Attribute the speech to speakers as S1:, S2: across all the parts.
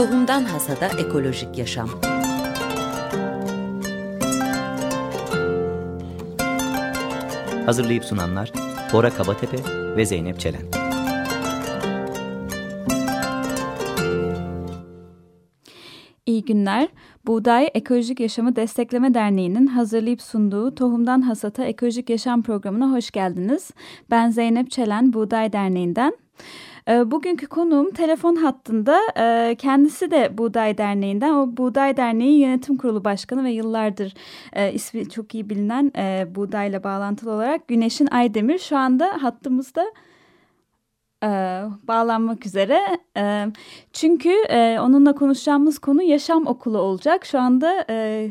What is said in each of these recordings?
S1: Tohumdan Hasada Ekolojik Yaşam
S2: Hazırlayıp sunanlar Bora Kabatepe ve Zeynep Çelen.
S3: İyi günler. Buğday Ekolojik Yaşamı Destekleme Derneği'nin hazırlayıp sunduğu Tohumdan Hasata Ekolojik Yaşam programına hoş geldiniz. Ben Zeynep Çelen, Buğday Derneği'nden. Ee, bugünkü konuğum telefon hattında e, kendisi de Buğday Derneği'nden. O Buğday Derneği Yönetim Kurulu Başkanı ve yıllardır e, ismi çok iyi bilinen e, Buğday'la bağlantılı olarak Güneş'in Aydemir şu anda hattımızda bağlanmak üzere. çünkü onunla konuşacağımız konu yaşam okulu olacak. Şu anda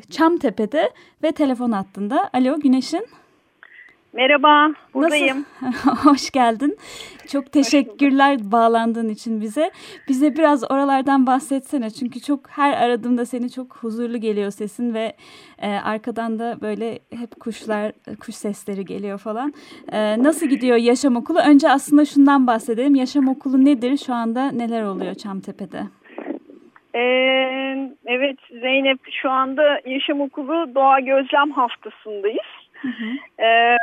S3: Çamtepe'de ve telefon hattında. Alo Güneş'in.
S4: Merhaba, buradayım.
S3: Hoş geldin. Çok teşekkürler bağlandığın için bize. Bize biraz oralardan bahsetsene. Çünkü çok her aradığımda seni çok huzurlu geliyor sesin ve e, arkadan da böyle hep kuşlar, kuş sesleri geliyor falan. E, nasıl gidiyor yaşam okulu? Önce aslında şundan bahsedelim. Yaşam okulu nedir? Şu anda neler oluyor Çamtepe'de?
S4: Ee, evet Zeynep şu anda yaşam okulu doğa gözlem haftasındayız. Hı hı. E,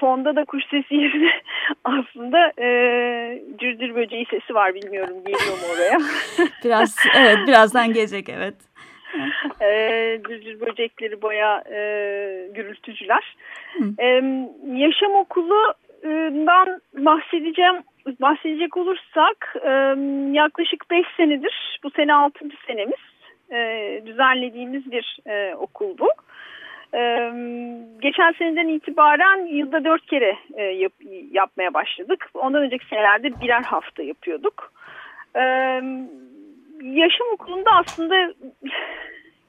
S4: fonda da kuş sesi yerine aslında e, cırcır böceği sesi var bilmiyorum geliyor mu oraya?
S3: Biraz evet birazdan gelecek evet.
S4: e, cırcır böcekleri baya e, gürültücüler. E, yaşam okulundan bahsedeceğim bahsedecek olursak e, yaklaşık 5 senedir bu sene 6. senemiz e, düzenlediğimiz bir e, okul bu. Geçen seneden itibaren yılda dört kere yap, yapmaya başladık. Ondan önceki senelerde birer hafta yapıyorduk. Yaşam okulunda aslında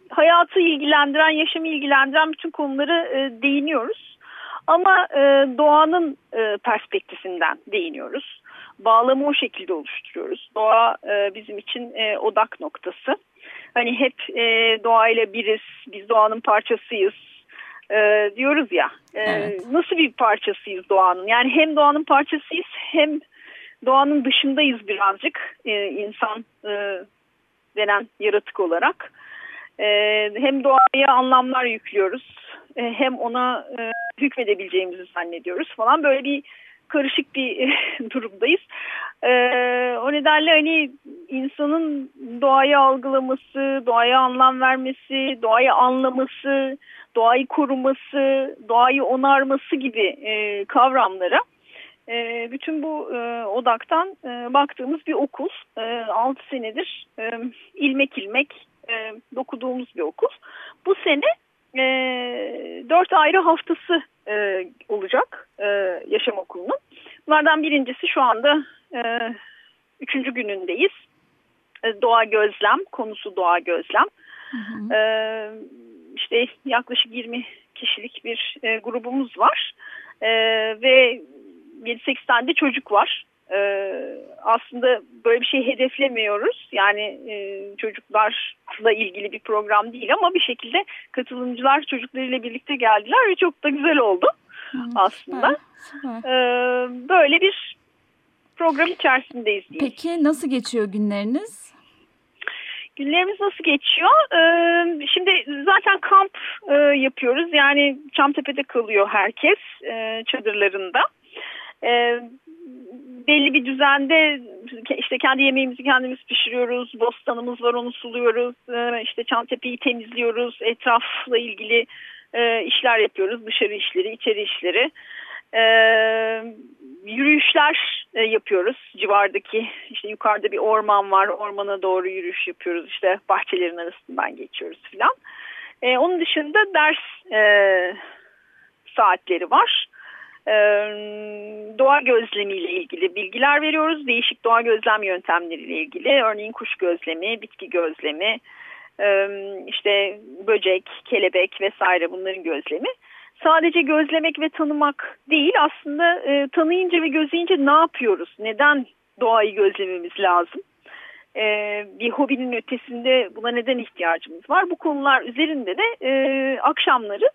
S4: hayatı ilgilendiren, yaşamı ilgilendiren bütün konuları değiniyoruz. Ama doğanın perspektifinden değiniyoruz. Bağlamı o şekilde oluşturuyoruz. Doğa bizim için odak noktası. Hani hep doğayla biriz, biz doğanın parçasıyız e, diyoruz ya. E, evet. Nasıl bir parçasıyız doğanın? Yani hem doğanın parçasıyız hem doğanın dışındayız birazcık e, insan e, denen yaratık olarak. E, hem doğaya anlamlar yüklüyoruz e, hem ona e, hükmedebileceğimizi zannediyoruz falan böyle bir karışık bir durumdayız. E, o nedenle hani insanın doğayı algılaması, doğaya anlam vermesi, doğayı anlaması, doğayı koruması, doğayı onarması gibi e, kavramlara e, bütün bu e, odaktan e, baktığımız bir okul. E, 6 senedir e, ilmek ilmek e, dokuduğumuz bir okul. Bu sene e, 4 ayrı haftası e, olacak e, yaşam okulunun. Bunlardan birincisi şu anda e, üçüncü günündeyiz. E, doğa gözlem, konusu doğa gözlem. Hı hı. E, işte yaklaşık 20 kişilik bir e, grubumuz var. E, ve 7-8 tane de çocuk var. E, aslında böyle bir şey hedeflemiyoruz. Yani e, çocuklarla ilgili bir program değil ama bir şekilde katılımcılar çocuklarıyla birlikte geldiler ve çok da güzel oldu aslında. E, böyle bir program içerisindeyiz diye.
S3: Peki nasıl geçiyor günleriniz?
S4: Günlerimiz nasıl geçiyor? Ee, şimdi zaten kamp e, yapıyoruz. Yani Çamtepe'de kalıyor herkes e, çadırlarında. E, belli bir düzende işte kendi yemeğimizi kendimiz pişiriyoruz. Bostanımız var onu suluyoruz. E, işte Çamtepe'yi temizliyoruz. Etrafla ilgili e, işler yapıyoruz. Dışarı işleri, içeri işleri. E, yürüyüşler yapıyoruz. Civardaki işte yukarıda bir orman var. Ormana doğru yürüyüş yapıyoruz. İşte bahçelerin arasından geçiyoruz filan. Onun dışında ders saatleri var. E, doğa gözlemiyle ilgili bilgiler veriyoruz. Değişik doğa gözlem yöntemleriyle ilgili. Örneğin kuş gözlemi, bitki gözlemi, e, işte böcek, kelebek vesaire bunların gözlemi sadece gözlemek ve tanımak değil aslında e, tanıyınca ve gözleyince ne yapıyoruz? Neden doğayı gözlememiz lazım? E, bir hobinin ötesinde buna neden ihtiyacımız var? Bu konular üzerinde de akşamları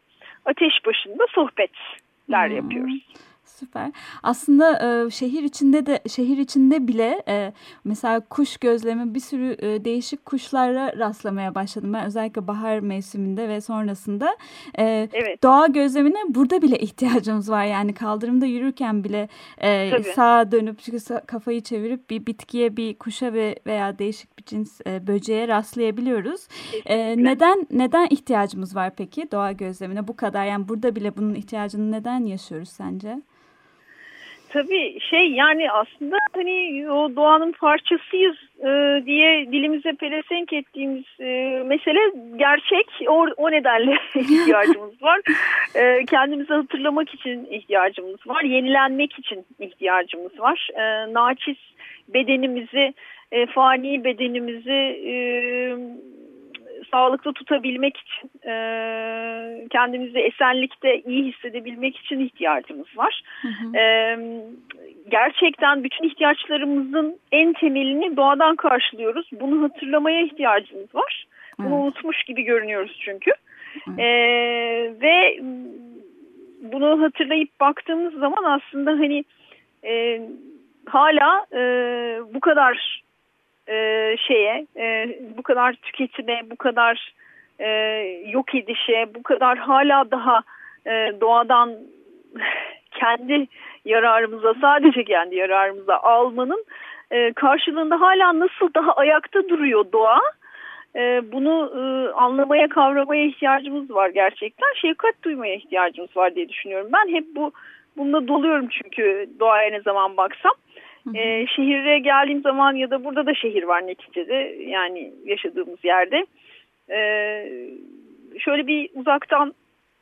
S4: ateş başında sohbetler hmm. Yapıyoruz.
S3: Süper. Aslında e, şehir içinde de şehir içinde bile e, mesela kuş gözlemi bir sürü e, değişik kuşlara rastlamaya başladım. Ben özellikle bahar mevsiminde ve sonrasında e, evet. doğa gözlemine burada bile ihtiyacımız var. Yani kaldırımda yürürken bile e, sağa dönüp kafayı çevirip bir bitkiye, bir kuşa ve veya değişik bir cins e, böceğe rastlayabiliyoruz. E, neden neden ihtiyacımız var peki doğa gözlemine bu kadar? Yani burada bile bunun ihtiyacını neden yaşıyoruz sence?
S4: Tabii şey yani aslında hani o doğanın parçasıyız e, diye dilimize pelesenk ettiğimiz e, mesele gerçek. O, o nedenle ihtiyacımız var. E, kendimizi hatırlamak için ihtiyacımız var. Yenilenmek için ihtiyacımız var. E, naçiz bedenimizi, e, fani bedenimizi e, sağlıklı tutabilmek için, e, kendimizi esenlikte iyi hissedebilmek için ihtiyacımız var. Hı hı. E, gerçekten bütün ihtiyaçlarımızın en temelini doğadan karşılıyoruz. Bunu hatırlamaya ihtiyacımız var. Bunu evet. unutmuş gibi görünüyoruz çünkü. Evet. E, ve bunu hatırlayıp baktığımız zaman aslında hani e, hala e, bu kadar e, şeye, e, bu kadar tüketime, bu kadar e, yok edişe, bu kadar hala daha e, doğadan kendi yararımıza, sadece kendi yararımıza almanın e, karşılığında hala nasıl daha ayakta duruyor doğa? E, bunu e, anlamaya, kavramaya ihtiyacımız var gerçekten. Şefkat duymaya ihtiyacımız var diye düşünüyorum. Ben hep bu bununla doluyorum çünkü doğaya ne zaman baksam. E, şehire geldiğim zaman ya da burada da şehir var neticede yani yaşadığımız yerde. E, şöyle bir uzaktan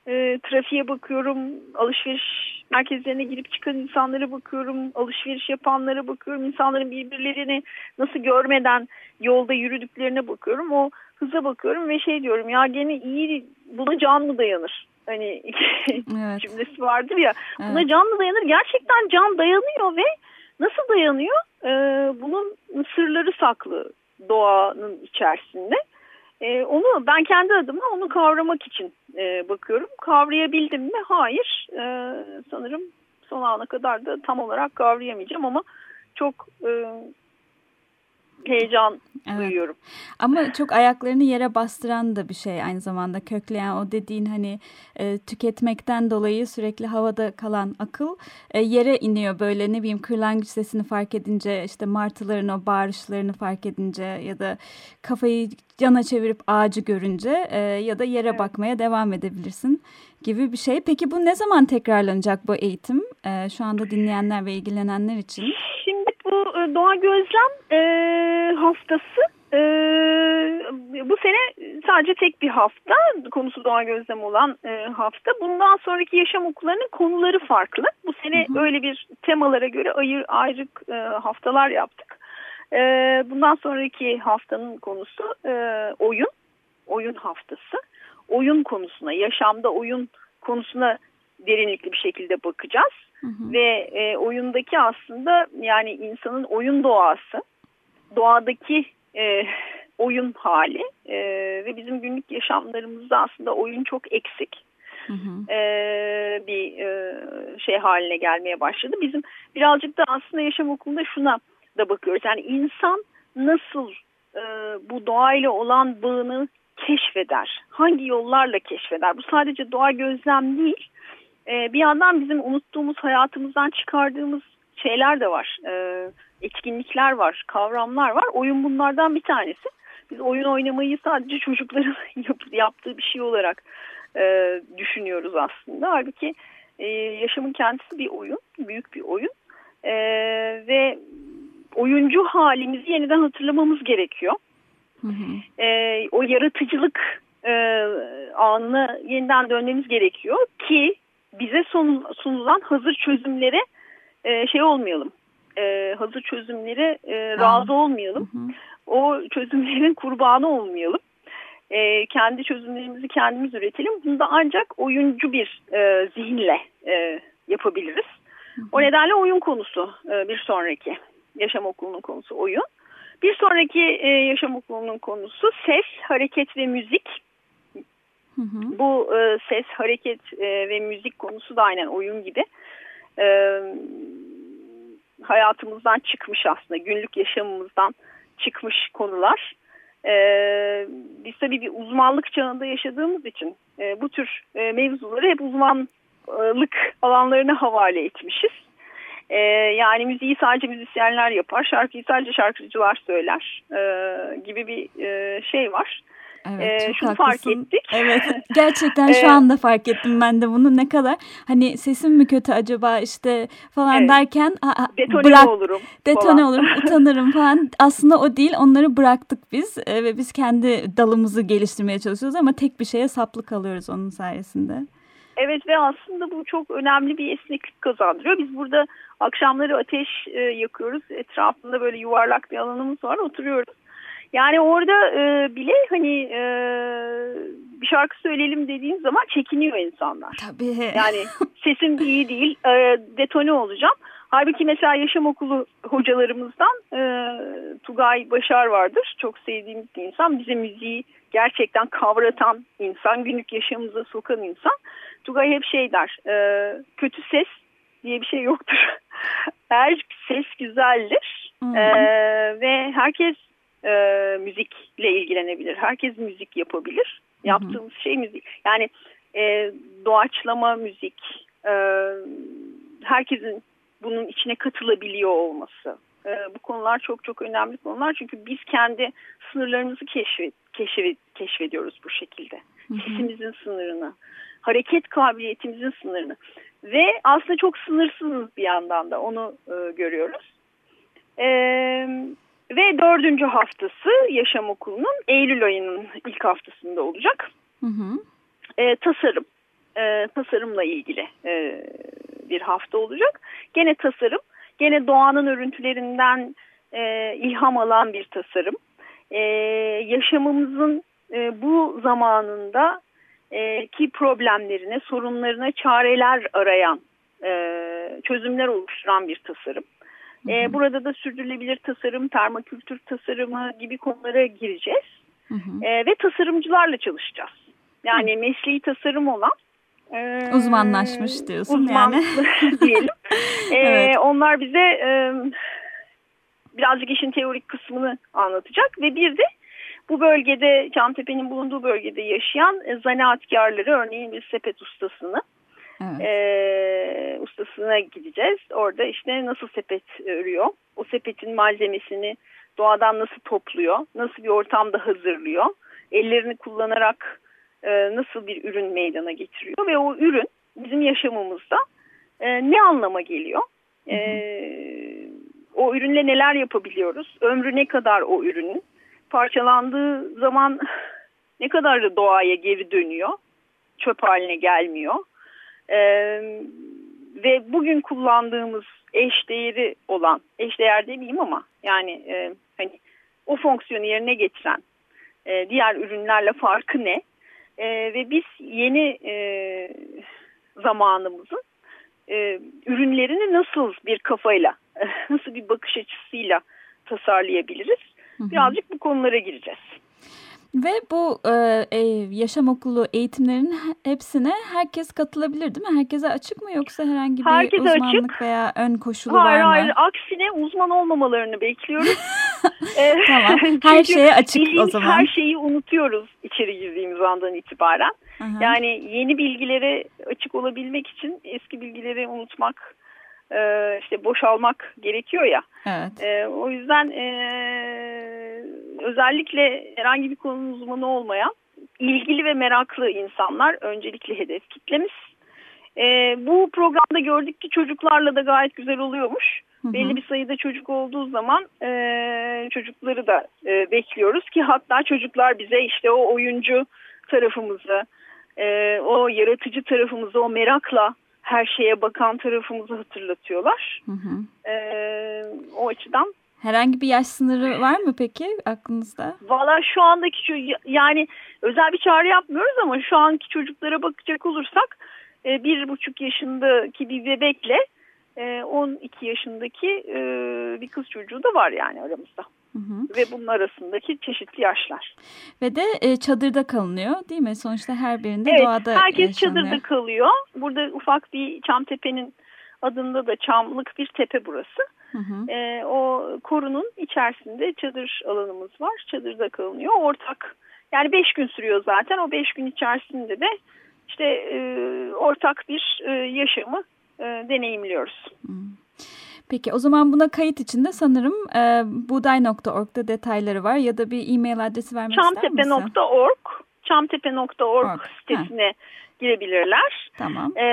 S4: e, trafiğe bakıyorum, alışveriş merkezlerine girip çıkan insanlara bakıyorum, alışveriş yapanlara bakıyorum, insanların birbirlerini nasıl görmeden yolda yürüdüklerine bakıyorum. O hıza bakıyorum ve şey diyorum ya gene iyi buna can mı dayanır? Hani evet. cümlesi vardır ya buna evet. can mı dayanır? Gerçekten can dayanıyor ve Nasıl dayanıyor? Ee, bunun sırları saklı doğanın içerisinde. Ee, onu ben kendi adıma onu kavramak için e, bakıyorum. Kavrayabildim mi? Hayır. Ee, sanırım son ana kadar da tam olarak kavrayamayacağım ama çok e, heyecan evet. duyuyorum.
S3: Ama çok ayaklarını yere bastıran da bir şey aynı zamanda kökleyen o dediğin hani e, tüketmekten dolayı sürekli havada kalan akıl e, yere iniyor böyle ne bileyim kırlangıç sesini fark edince işte martıların o bağırışlarını fark edince ya da kafayı yana çevirip ağacı görünce e, ya da yere evet. bakmaya devam edebilirsin gibi bir şey. Peki bu ne zaman tekrarlanacak bu eğitim? E, şu anda dinleyenler ve ilgilenenler için.
S4: Şimdi doğa gözlem e, haftası e, bu sene sadece tek bir hafta konusu doğa gözlem olan e, hafta. Bundan sonraki yaşam okullarının konuları farklı. Bu sene hı hı. öyle bir temalara göre ayır, ayrık e, haftalar yaptık. E, bundan sonraki haftanın konusu e, oyun, oyun haftası. Oyun konusuna, yaşamda oyun konusuna derinlikli bir şekilde bakacağız. Hı hı. Ve e, oyundaki aslında yani insanın oyun doğası, doğadaki e, oyun hali e, ve bizim günlük yaşamlarımızda aslında oyun çok eksik. Hı hı. E, bir e, şey haline gelmeye başladı. Bizim birazcık da aslında yaşam okulunda şuna da bakıyoruz. Yani insan nasıl e, bu doğayla olan bağını keşfeder? Hangi yollarla keşfeder? Bu sadece doğa gözlem değil e, bir yandan bizim unuttuğumuz hayatımızdan çıkardığımız şeyler de var. E, etkinlikler var, kavramlar var. Oyun bunlardan bir tanesi. Biz oyun oynamayı sadece çocukların yap, yaptığı bir şey olarak e, düşünüyoruz aslında. Halbuki e, yaşamın kendisi bir oyun, büyük bir oyun. E, ve oyuncu halimizi yeniden hatırlamamız gerekiyor. Hı hı. E, o yaratıcılık e, anına yeniden dönmemiz gerekiyor ki bize sunulan hazır çözümlere e, şey olmayalım. E, hazır çözümlere e, razı olmayalım. Hı hı. O çözümlerin kurbanı olmayalım. E, kendi çözümlerimizi kendimiz üretelim. Bunu da ancak oyuncu bir e, zihinle e, yapabiliriz. Hı hı. O nedenle oyun konusu e, bir sonraki yaşam okulunun konusu oyun. Bir sonraki e, yaşam okulunun konusu ses, hareket ve müzik. Hı. Bu e, ses, hareket e, ve müzik konusu da aynen oyun gibi. e, hayatımızdan çıkmış aslında günlük yaşamımızdan çıkmış konular. E, biz tabii bir uzmanlık çağında yaşadığımız için e, bu tür e, mevzuları hep uzmanlık alanlarına havale etmişiz. E, yani müziği sadece müzisyenler yapar, şarkıyı sadece şarkıcılar söyler e, gibi bir e, şey var.
S3: Evet,
S4: ee, şunu fark ettik.
S3: Evet, gerçekten şu anda fark ettim ben de bunu ne kadar hani sesim mi kötü acaba işte falan evet. derken
S4: detone bırak, olurum.
S3: Detone falan. olurum, utanırım falan. Aslında o değil, onları bıraktık biz e, ve biz kendi dalımızı geliştirmeye çalışıyoruz ama tek bir şeye saplı kalıyoruz onun sayesinde.
S4: Evet ve aslında bu çok önemli bir esneklik kazandırıyor. Biz burada akşamları ateş e, yakıyoruz. Etrafında böyle yuvarlak bir alanımız var. Oturuyoruz. Yani orada e, bile hani e, bir şarkı söyleyelim dediğim zaman çekiniyor insanlar.
S3: Tabii.
S4: Yani sesim iyi değil, e, detone olacağım. Halbuki mesela yaşam okulu hocalarımızdan e, Tugay Başar vardır. Çok sevdiğimiz bir insan. Bize müziği gerçekten kavratan insan, günlük yaşamımıza sokan insan. Tugay hep şey der, e, kötü ses diye bir şey yoktur. Her ses güzeldir. Hmm. E, ve herkes e, müzikle ilgilenebilir. Herkes müzik yapabilir. Hı hı. Yaptığımız şey müzik. Yani e, doğaçlama müzik, e, herkesin bunun içine katılabiliyor olması. E, bu konular çok çok önemli konular. Çünkü biz kendi sınırlarımızı keşfet, keşfet, keşfediyoruz bu şekilde. Hı. Sesimizin sınırını, hareket kabiliyetimizin sınırını. Ve aslında çok sınırsızız bir yandan da onu e, görüyoruz. Evet ve dördüncü haftası yaşam okulunun Eylül ayının ilk haftasında olacak. Hı hı. E, tasarım. E, tasarımla ilgili e, bir hafta olacak. Gene tasarım. Gene doğanın örüntülerinden e, ilham alan bir tasarım. E, yaşamımızın e, bu zamanında e, ki problemlerine, sorunlarına çareler arayan, e, çözümler oluşturan bir tasarım. E, burada da sürdürülebilir tasarım, permakültür tasarımı gibi konulara gireceğiz. Hı hı. E, ve tasarımcılarla çalışacağız. Yani hı. mesleği tasarım olan
S3: e, uzmanlaşmış diyorsun
S4: uzman
S3: yani.
S4: diyelim. E, evet. Onlar bize e, birazcık işin teorik kısmını anlatacak ve bir de bu bölgede Çamtepe'nin bulunduğu bölgede yaşayan e, zanaatkarları örneğin bir sepet ustasını Evet. E, ustasına gideceğiz. Orada işte nasıl sepet örüyor, o sepetin malzemesini doğadan nasıl topluyor, nasıl bir ortamda hazırlıyor, ellerini kullanarak e, nasıl bir ürün meydana getiriyor ve o ürün bizim yaşamımızda e, ne anlama geliyor? E, o ürünle neler yapabiliyoruz? Ömrü ne kadar o ürünün? Parçalandığı zaman ne kadar da doğaya geri dönüyor? Çöp haline gelmiyor. Ee, ve bugün kullandığımız eş değeri olan, eş değer demeyeyim ama yani e, hani o fonksiyonu yerine getiren e, diğer ürünlerle farkı ne? E, ve biz yeni e, zamanımızın e, ürünlerini nasıl bir kafayla, nasıl bir bakış açısıyla tasarlayabiliriz? Birazcık bu konulara gireceğiz.
S3: Ve bu e, yaşam okulu eğitimlerinin hepsine herkes katılabilir değil mi? Herkese açık mı yoksa herhangi bir Herkese uzmanlık açık. veya ön koşulu
S4: hayır,
S3: var mı?
S4: Hayır aksine uzman olmamalarını bekliyoruz.
S3: tamam her şeye açık o zaman.
S4: Her şeyi unutuyoruz içeri girdiğimiz andan itibaren. Aha. Yani yeni bilgilere açık olabilmek için eski bilgileri unutmak işte boşalmak gerekiyor ya.
S3: Evet.
S4: E, o yüzden e, özellikle herhangi bir konunun uzmanı olmayan ilgili ve meraklı insanlar öncelikli hedef kitlemiz. E, bu programda gördük ki çocuklarla da gayet güzel oluyormuş. Hı hı. Belli bir sayıda çocuk olduğu zaman e, çocukları da e, bekliyoruz ki hatta çocuklar bize işte o oyuncu tarafımızı, e, o yaratıcı tarafımızı o merakla her şeye bakan tarafımızı hatırlatıyorlar. Hı hı. E, o açıdan.
S3: Herhangi bir yaş sınırı var mı peki aklınızda?
S4: Valla şu andaki yani özel bir çağrı yapmıyoruz ama şu anki çocuklara bakacak olursak e, bir buçuk yaşındaki bir bebekle 12 e, yaşındaki e, bir kız çocuğu da var yani aramızda. Hı hı. Ve bunun arasındaki çeşitli yaşlar.
S3: Ve de e, çadırda kalınıyor değil mi? Sonuçta her birinde
S4: evet,
S3: doğada
S4: herkes yaşanıyor. çadırda kalıyor. Burada ufak bir Çamtepe'nin adında da Çamlık bir tepe burası. Hı hı. E, o korunun içerisinde çadır alanımız var. Çadırda kalınıyor. Ortak yani beş gün sürüyor zaten. O beş gün içerisinde de işte e, ortak bir e, yaşamı e, deneyimliyoruz. Hı.
S3: Peki o zaman buna kayıt içinde sanırım e, buğday.org'da detayları var ya da bir e-mail adresi vermek
S4: Çamtepe.
S3: ister
S4: misin? Çamtepe.org Çamtepe.org sitesine ha. Girebilirler.
S3: Tamam.
S4: E,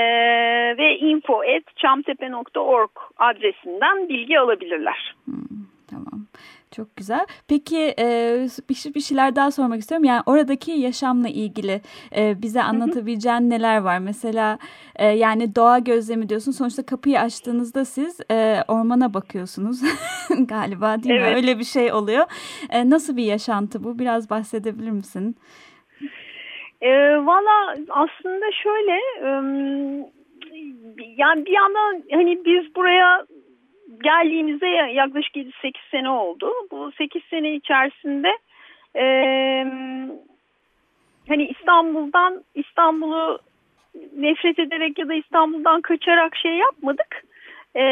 S4: ve info.çamtepe.org adresinden bilgi alabilirler.
S3: Hmm, tamam. Çok güzel. Peki e, bir, bir şeyler daha sormak istiyorum. Yani oradaki yaşamla ilgili e, bize anlatabileceğin neler var? Mesela e, yani doğa gözlemi diyorsun. Sonuçta kapıyı açtığınızda siz ormana bakıyorsunuz galiba değil evet. mi? Öyle bir şey oluyor. Nasıl bir yaşantı bu? Biraz bahsedebilir misin?
S4: E, Valla aslında şöyle... E, yani bir yandan hani biz buraya geldiğimizde yaklaşık 7-8 sene oldu. Bu 8 sene içerisinde e, hani İstanbul'dan İstanbul'u nefret ederek ya da İstanbul'dan kaçarak şey yapmadık. E,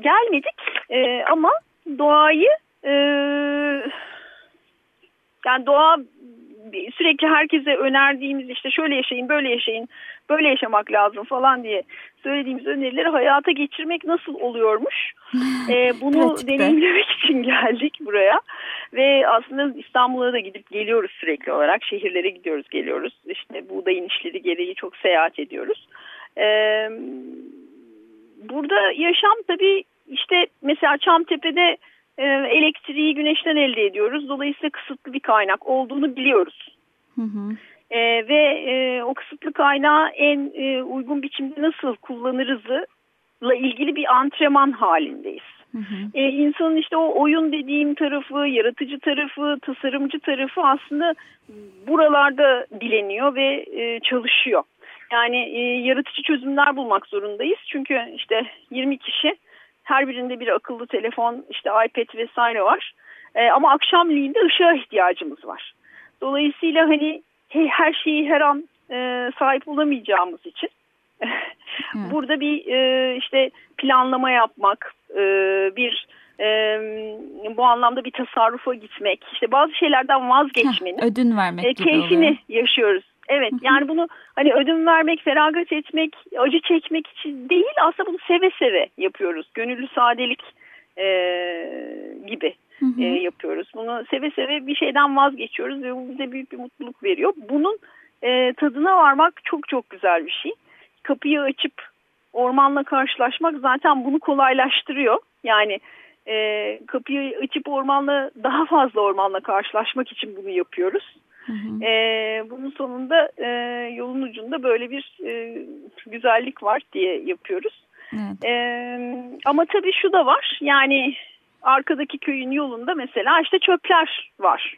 S4: gelmedik e, ama doğayı e, yani doğa sürekli herkese önerdiğimiz işte şöyle yaşayın böyle yaşayın böyle yaşamak lazım falan diye söylediğimiz önerileri hayata geçirmek nasıl oluyormuş? Ee, bunu deneyimlemek için geldik buraya. Ve aslında İstanbul'a da gidip geliyoruz sürekli olarak. Şehirlere gidiyoruz geliyoruz. İşte buğdayın işleri gereği çok seyahat ediyoruz. Ee, burada yaşam tabii işte mesela Çamtepe'de elektriği güneşten elde ediyoruz. Dolayısıyla kısıtlı bir kaynak olduğunu biliyoruz. Hı hı. E, ve e, o kısıtlı kaynağı en e, uygun biçimde nasıl kullanırızla ilgili bir antrenman halindeyiz. Hı hı. E, insanın işte o oyun dediğim tarafı, yaratıcı tarafı, tasarımcı tarafı aslında buralarda dileniyor ve e, çalışıyor. Yani e, yaratıcı çözümler bulmak zorundayız. Çünkü işte 20 kişi her birinde bir akıllı telefon, işte iPad vesaire var. E, ama akşamleyin de ışığa ihtiyacımız var. Dolayısıyla hani her şeyi her an e, sahip olamayacağımız için burada bir e, işte planlama yapmak, e, bir e, bu anlamda bir tasarrufa gitmek, işte bazı şeylerden vazgeçmenin
S3: Heh, ödün vermek
S4: e, keyfini oluyor. yaşıyoruz. Evet yani bunu hani ödün vermek, feragat etmek, acı çekmek için değil aslında bunu seve seve yapıyoruz. Gönüllü sadelik e, gibi e, yapıyoruz. Bunu seve seve bir şeyden vazgeçiyoruz ve bu bize büyük bir mutluluk veriyor. Bunun e, tadına varmak çok çok güzel bir şey. Kapıyı açıp ormanla karşılaşmak zaten bunu kolaylaştırıyor. Yani e, kapıyı açıp ormanla daha fazla ormanla karşılaşmak için bunu yapıyoruz. Hı hı. E, bunun sonunda e, yolun ucunda böyle bir e, güzellik var diye yapıyoruz. Evet. E, ama tabii şu da var yani arkadaki köyün yolunda mesela işte çöpler var.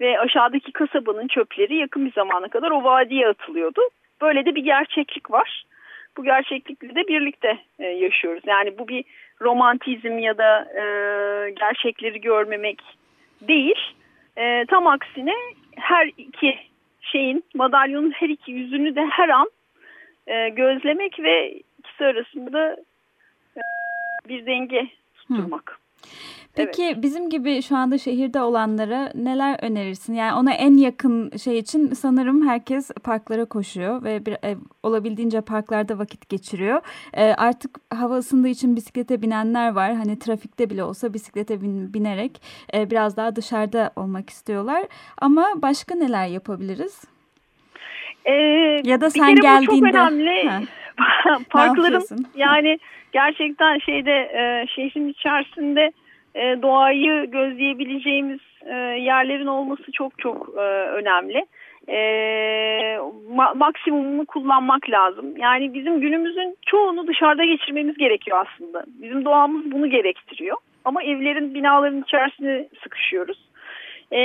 S4: Ve aşağıdaki kasabanın çöpleri yakın bir zamana kadar o vadiye atılıyordu. Böyle de bir gerçeklik var. Bu gerçeklikle de birlikte e, yaşıyoruz. Yani bu bir romantizm ya da e, gerçekleri görmemek değil. E, tam aksine her iki şeyin madalyonun her iki yüzünü de her an e, gözlemek ve ikisi arasında e, bir denge tutturmak. Hı.
S3: Peki evet. bizim gibi şu anda şehirde olanlara neler önerirsin? Yani ona en yakın şey için sanırım herkes parklara koşuyor ve bir, e, olabildiğince parklarda vakit geçiriyor. E, artık hava ısındığı için bisiklete binenler var. Hani trafikte bile olsa bisiklete bin, binerek e, biraz daha dışarıda olmak istiyorlar. Ama başka neler yapabiliriz?
S4: Ee, ya da sen geldiğinde çok önemli. Parkların yani gerçekten şeyde e, şehrin içerisinde e, doğayı gözleyebileceğimiz e, yerlerin olması çok çok e, önemli. E, ma maksimumunu kullanmak lazım. Yani bizim günümüzün çoğunu dışarıda geçirmemiz gerekiyor aslında. Bizim doğamız bunu gerektiriyor. Ama evlerin, binaların içerisinde sıkışıyoruz. E,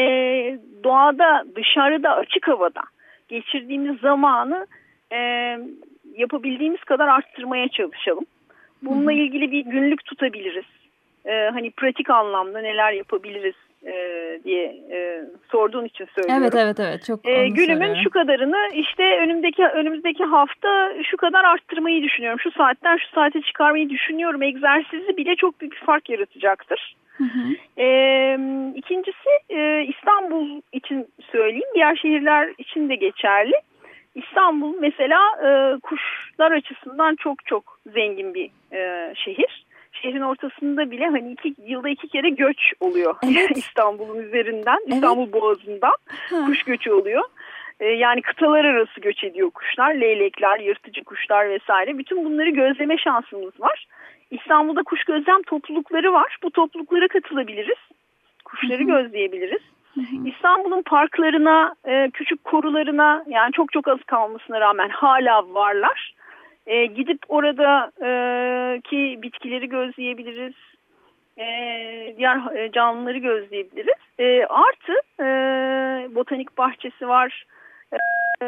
S4: doğada, dışarıda, açık havada geçirdiğimiz zamanı e, yapabildiğimiz kadar arttırmaya çalışalım. Bununla ilgili bir günlük tutabiliriz e, hani pratik anlamda neler yapabiliriz e, diye e, sorduğun için söylüyorum.
S3: Evet evet evet çok
S4: e, Günümün şu kadarını işte önümdeki önümüzdeki hafta şu kadar arttırmayı düşünüyorum. Şu saatten şu saate çıkarmayı düşünüyorum. Egzersizi bile çok büyük bir fark yaratacaktır. Hı hı. E, ikincisi e, İstanbul için söyleyeyim. Diğer şehirler için de geçerli. İstanbul mesela e, kuşlar açısından çok çok zengin bir e, şehir şehrin ortasında bile hani iki yılda iki kere göç oluyor evet. İstanbul'un üzerinden, evet. İstanbul Boğazı'ndan ha. kuş göçü oluyor. Ee, yani kıtalar arası göç ediyor kuşlar, leylekler, yırtıcı kuşlar vesaire. Bütün bunları gözleme şansımız var. İstanbul'da kuş gözlem toplulukları var. Bu topluluklara katılabiliriz. Kuşları Hı -hı. gözleyebiliriz. İstanbul'un parklarına, e, küçük korularına yani çok çok az kalmasına rağmen hala varlar. E, gidip orada e, ki bitkileri gözleyebiliriz. E, diğer e, canlıları gözleyebiliriz. E, artı e, botanik bahçesi var. E,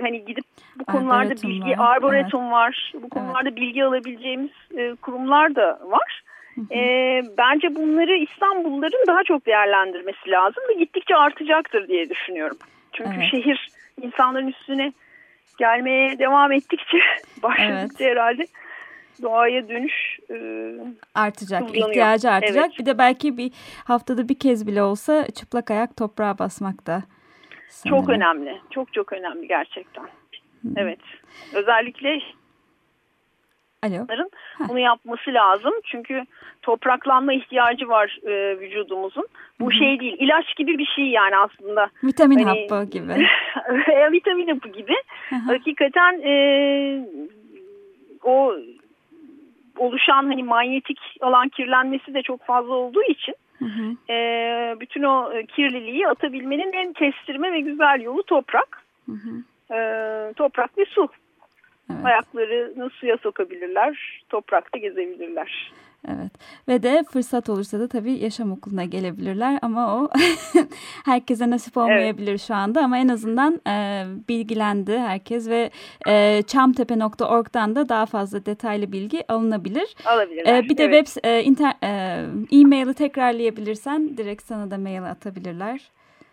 S4: hani gidip bu konularda bilgi, var. arboretum evet. var. Bu konularda evet. bilgi alabileceğimiz e, kurumlar da var. E, bence bunları İstanbulluların daha çok değerlendirmesi lazım ve gittikçe artacaktır diye düşünüyorum. Çünkü evet. şehir insanların üstüne gelmeye devam ettikçe başladıkça evet. herhalde doğaya dönüş e,
S3: artacak, ihtiyacı artacak. Evet. Bir de belki bir haftada bir kez bile olsa çıplak ayak toprağa basmakta.
S4: Çok önemli, çok çok önemli gerçekten. Hı. Evet, özellikle Alo. bunu yapması lazım. Çünkü topraklanma ihtiyacı var e, vücudumuzun. Bu Hı -hı. şey değil, ilaç gibi bir şey yani aslında.
S3: Vitamin hani, hapı gibi.
S4: vitamin hapı gibi. Hakikaten e, o oluşan hani manyetik alan kirlenmesi de çok fazla olduğu için hı hı. E, bütün o kirliliği atabilmenin en kestirme ve güzel yolu toprak. Hı hı. E, toprak ve su. Evet. Ayaklarını suya sokabilirler, toprakta gezebilirler.
S3: Evet ve de fırsat olursa da tabii yaşam okuluna gelebilirler ama o herkese nasip olmayabilir evet. şu anda ama en azından e, bilgilendi herkes ve e, çamtepe.org'dan da daha fazla detaylı bilgi alınabilir.
S4: Alabilirler.
S3: E, bir de evet. web e, inter, e, e-mail'i tekrarlayabilirsen direkt sana da mail atabilirler.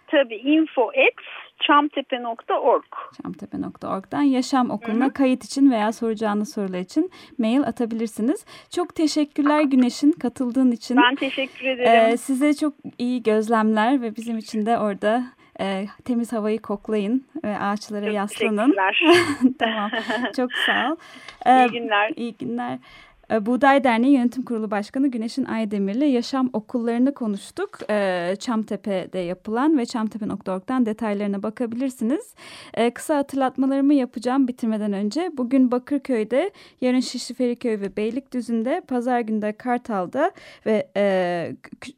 S4: Tabii info at çamtepe.org
S3: çamtepe.org'dan yaşam okuluna Hı -hı. kayıt için veya soracağınız sorular için mail atabilirsiniz. Çok teşekkürler Güneş'in katıldığın için.
S4: Ben teşekkür ederim. Ee,
S3: size çok iyi gözlemler ve bizim için de orada e, temiz havayı koklayın ve ağaçlara çok yaslanın. tamam. Çok sağ ol.
S4: Ee, iyi günler.
S3: İyi günler. Ee, Buğday Derneği Yönetim Kurulu Başkanı Güneşin Aydemir'le yaşam okullarını konuştuk. Ee, Çamtepe'de yapılan ve çamtepe.org'dan detaylarına bakabilirsiniz. Ee, kısa hatırlatmalarımı yapacağım bitirmeden önce. Bugün Bakırköy'de, yarın Şişli Feriköy ve Beylikdüzü'nde, pazar günde Kartal'da ve e,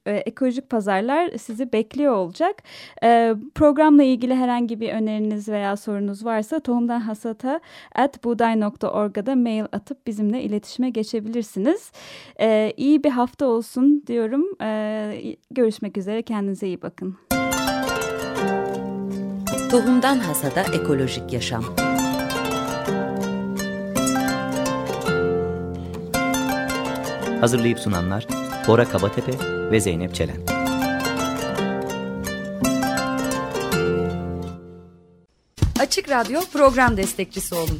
S3: e, ekolojik pazarlar sizi bekliyor olacak. Programla ilgili herhangi bir öneriniz veya sorunuz varsa tohumdan hasata at da mail atıp bizimle iletişime geçebilirsiniz ulaşabilirsiniz. Ee, iyi bir hafta olsun diyorum. Ee, görüşmek üzere. Kendinize iyi bakın.
S1: Tohumdan Hasada Ekolojik Yaşam
S2: Hazırlayıp sunanlar Bora Kabatepe ve Zeynep Çelen.
S5: Açık Radyo program destekçisi olun